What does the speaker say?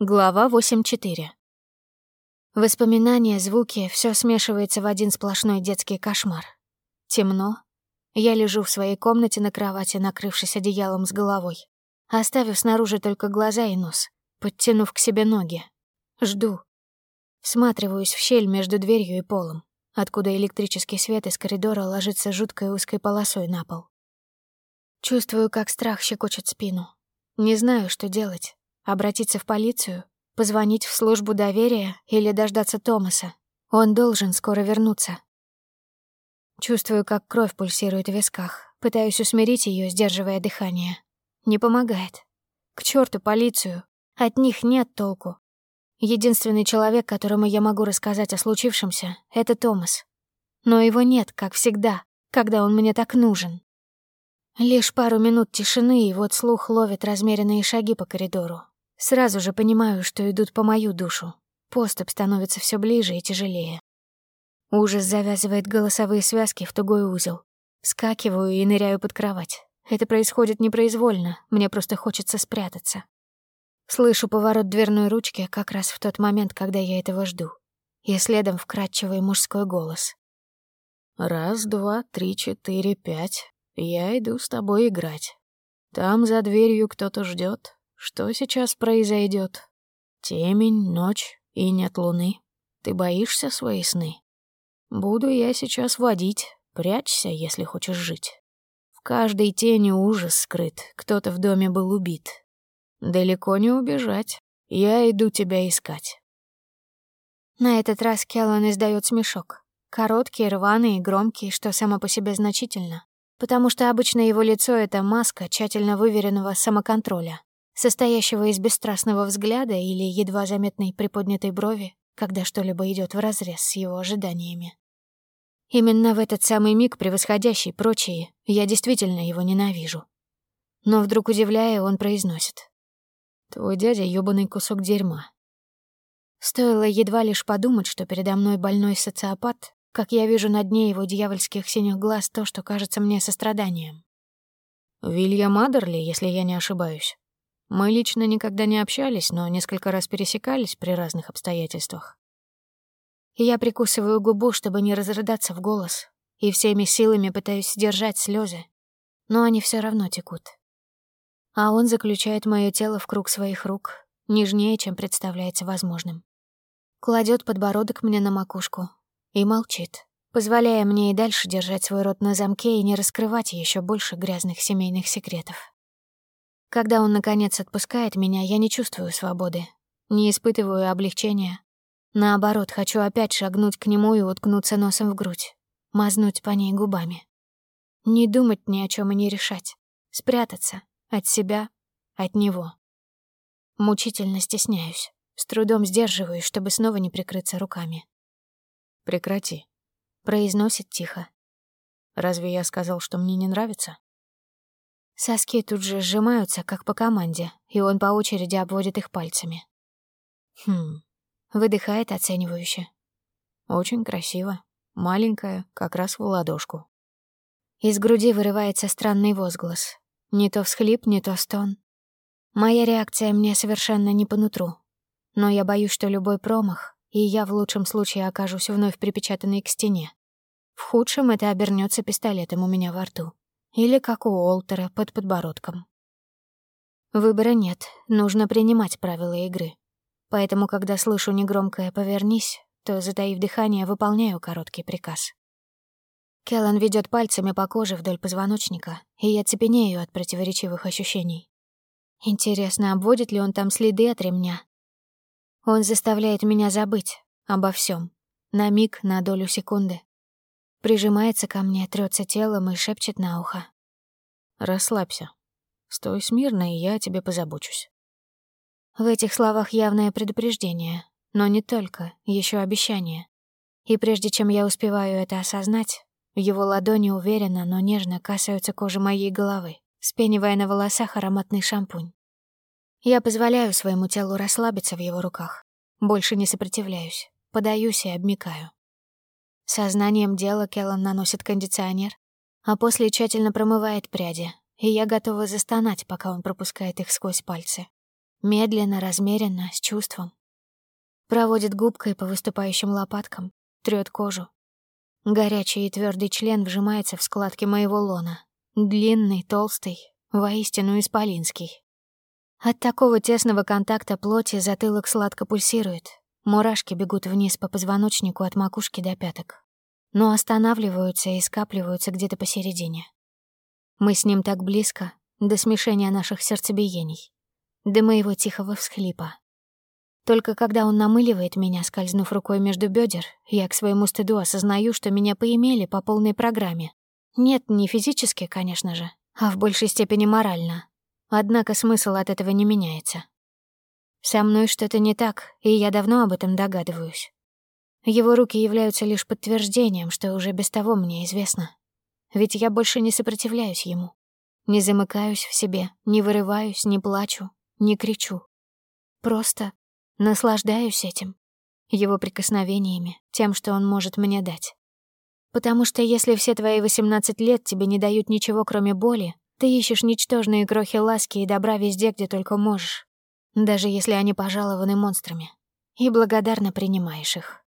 Глава 8.4. Воспоминания, звуки — все смешивается в один сплошной детский кошмар. Темно. Я лежу в своей комнате на кровати, накрывшись одеялом с головой, оставив снаружи только глаза и нос, подтянув к себе ноги. Жду. Всматриваюсь в щель между дверью и полом, откуда электрический свет из коридора ложится жуткой узкой полосой на пол. Чувствую, как страх щекочет спину. Не знаю, что делать. Обратиться в полицию? Позвонить в службу доверия или дождаться Томаса? Он должен скоро вернуться. Чувствую, как кровь пульсирует в висках. Пытаюсь усмирить ее, сдерживая дыхание. Не помогает. К черту полицию. От них нет толку. Единственный человек, которому я могу рассказать о случившемся, — это Томас. Но его нет, как всегда, когда он мне так нужен. Лишь пару минут тишины, и вот слух ловит размеренные шаги по коридору. Сразу же понимаю, что идут по мою душу. Поступ становится все ближе и тяжелее. Ужас завязывает голосовые связки в тугой узел. Скакиваю и ныряю под кровать. Это происходит непроизвольно, мне просто хочется спрятаться. Слышу поворот дверной ручки как раз в тот момент, когда я этого жду. И следом вкрадчивый мужской голос. «Раз, два, три, четыре, пять. Я иду с тобой играть. Там за дверью кто-то ждет. Что сейчас произойдет? Темень, ночь и нет луны. Ты боишься свои сны? Буду я сейчас водить. Прячься, если хочешь жить. В каждой тени ужас скрыт. Кто-то в доме был убит. Далеко не убежать. Я иду тебя искать. На этот раз Келлан издает смешок. Короткий, рваный и громкий, что само по себе значительно. Потому что обычно его лицо — это маска тщательно выверенного самоконтроля состоящего из бесстрастного взгляда или едва заметной приподнятой брови, когда что-либо идет вразрез с его ожиданиями. Именно в этот самый миг, превосходящий прочие, я действительно его ненавижу. Но вдруг, удивляя, он произносит. «Твой дядя — ёбаный кусок дерьма». Стоило едва лишь подумать, что передо мной больной социопат, как я вижу на дне его дьявольских синих глаз то, что кажется мне состраданием. «Вильям Адерли, если я не ошибаюсь». Мы лично никогда не общались, но несколько раз пересекались при разных обстоятельствах. Я прикусываю губу, чтобы не разрыдаться в голос, и всеми силами пытаюсь сдержать слезы, но они все равно текут. А он заключает мое тело в круг своих рук, нежнее, чем представляется возможным. Кладет подбородок мне на макушку и молчит, позволяя мне и дальше держать свой рот на замке и не раскрывать еще больше грязных семейных секретов. Когда он, наконец, отпускает меня, я не чувствую свободы, не испытываю облегчения. Наоборот, хочу опять шагнуть к нему и уткнуться носом в грудь, мазнуть по ней губами. Не думать ни о чем и не решать. Спрятаться от себя, от него. Мучительно стесняюсь, с трудом сдерживаюсь, чтобы снова не прикрыться руками. «Прекрати», — произносит тихо. «Разве я сказал, что мне не нравится?» Соски тут же сжимаются, как по команде, и он по очереди обводит их пальцами. Хм, выдыхает оценивающе. Очень красиво. Маленькая, как раз в ладошку. Из груди вырывается странный возглас. Не то всхлип, не то стон. Моя реакция мне совершенно не по нутру. Но я боюсь, что любой промах, и я в лучшем случае окажусь вновь припечатанной к стене. В худшем это обернется пистолетом у меня во рту. Или как у Олтера под подбородком. Выбора нет, нужно принимать правила игры. Поэтому, когда слышу негромкое «повернись», то, затаив дыхание, выполняю короткий приказ. Келлан ведет пальцами по коже вдоль позвоночника, и я цепенею от противоречивых ощущений. Интересно, обводит ли он там следы от ремня? Он заставляет меня забыть обо всем, на миг, на долю секунды. Прижимается ко мне, трется телом и шепчет на ухо. «Расслабься. Стой смирно, и я о тебе позабочусь». В этих словах явное предупреждение, но не только, еще обещание. И прежде чем я успеваю это осознать, его ладони уверенно, но нежно касаются кожи моей головы, спенивая на волосах ароматный шампунь. Я позволяю своему телу расслабиться в его руках. Больше не сопротивляюсь, подаюсь и обмикаю. Сознанием дела Келлан наносит кондиционер, а после тщательно промывает пряди, и я готова застонать, пока он пропускает их сквозь пальцы. медленно, размеренно, с чувством. Проводит губкой по выступающим лопаткам, трёт кожу. Горячий и твердый член вжимается в складки моего лона. Длинный, толстый, воистину исполинский. От такого тесного контакта плоти затылок сладко пульсирует. Мурашки бегут вниз по позвоночнику от макушки до пяток. Но останавливаются и скапливаются где-то посередине. Мы с ним так близко, до смешения наших сердцебиений, до моего тихого всхлипа. Только когда он намыливает меня, скользнув рукой между бедер, я к своему стыду осознаю, что меня поимели по полной программе. Нет, не физически, конечно же, а в большей степени морально. Однако смысл от этого не меняется. Со мной что-то не так, и я давно об этом догадываюсь. Его руки являются лишь подтверждением, что уже без того мне известно. Ведь я больше не сопротивляюсь ему. Не замыкаюсь в себе, не вырываюсь, не плачу, не кричу. Просто Наслаждаюсь этим, его прикосновениями, тем, что он может мне дать. Потому что если все твои 18 лет тебе не дают ничего, кроме боли, ты ищешь ничтожные крохи ласки и добра везде, где только можешь, даже если они пожалованы монстрами, и благодарно принимаешь их.